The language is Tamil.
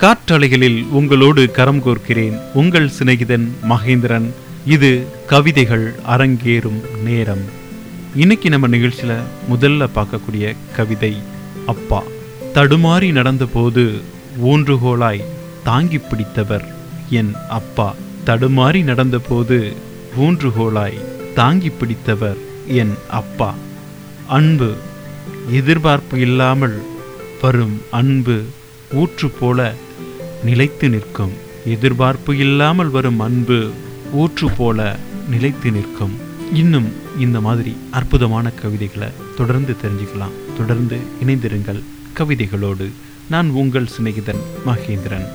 காற்றலைகளில் உங்களோடு கரம் கோர்க்கிறேன். உங்கள் சிநேகிதன் மகேந்திரன். இது கவிதைகள் அரங்கேறும் நேரம். இன்னைக்கு நம்ம நிகழ்ச்சியில முதல்ல பார்க்கக்கூடிய கவிதை அப்பா. தடுமாறி நடந்தபோது ஊன்றுகோலாய் தாங்கி பிடித்தவர் என் அப்பா. தடுமாறி நடந்தபோது ஊன்றுகோலாய் தாங்கி பிடித்தவர் என் அப்பா. அன்பு எதிர்பார்ப்பு இல்லாமல் வரும் அன்பு ஊற்று போல நிலைத்து நிற்கும். எதிர்பார்ப்பு இல்லாமல் வரும் அன்பு ஊற்று போல நிலைத்து நிற்கும். இன்னும் இந்த மாதிரி அற்புதமான கவிதைகளை தொடர்ந்து தெரிஞ்சுக்கலாம். தொடர்ந்து இணைந்திருங்கள் கவிதைகளோடு. நான் உங்கள் சிநேகிதன் மகேந்திரன்.